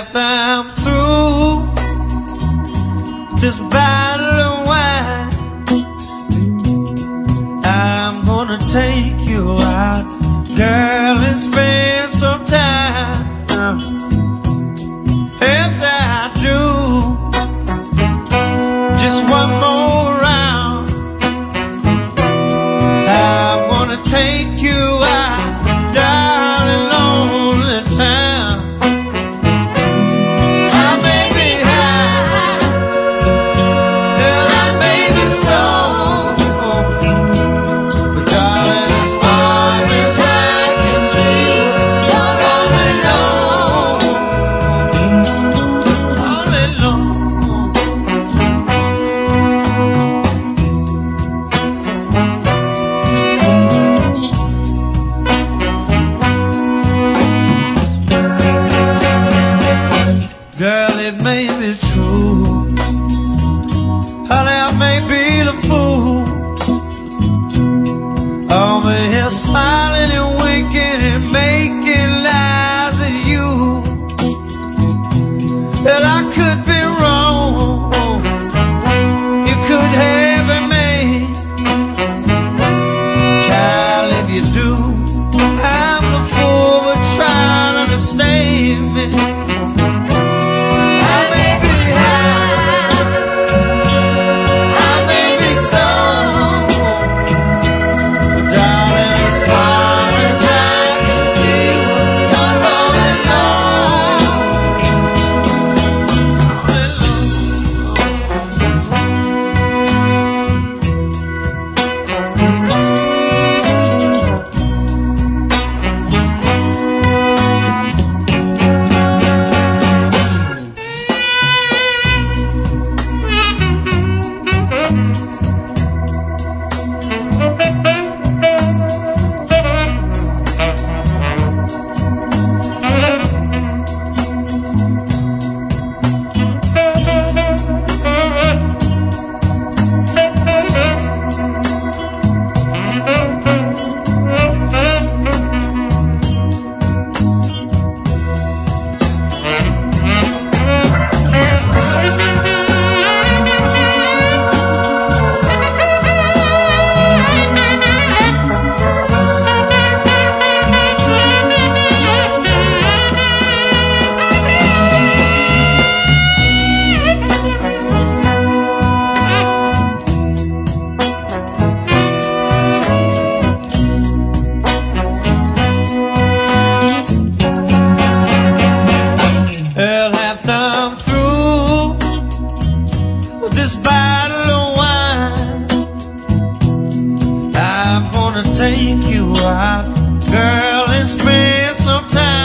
After I'm through this bottle of wine, I'm gonna take you out, girl, and spend some time. Uh, yes, I do. Just one more round. I'm gonna take you out, Girl, it may be true. Honey, I may be the fool. Over here smiling and winking and making lies at you. That I could be wrong. You could have it made. Child, if you do, I'm the fool, but try to understand me. bottle of wine. I'm gonna take you out, girl, and spend some time.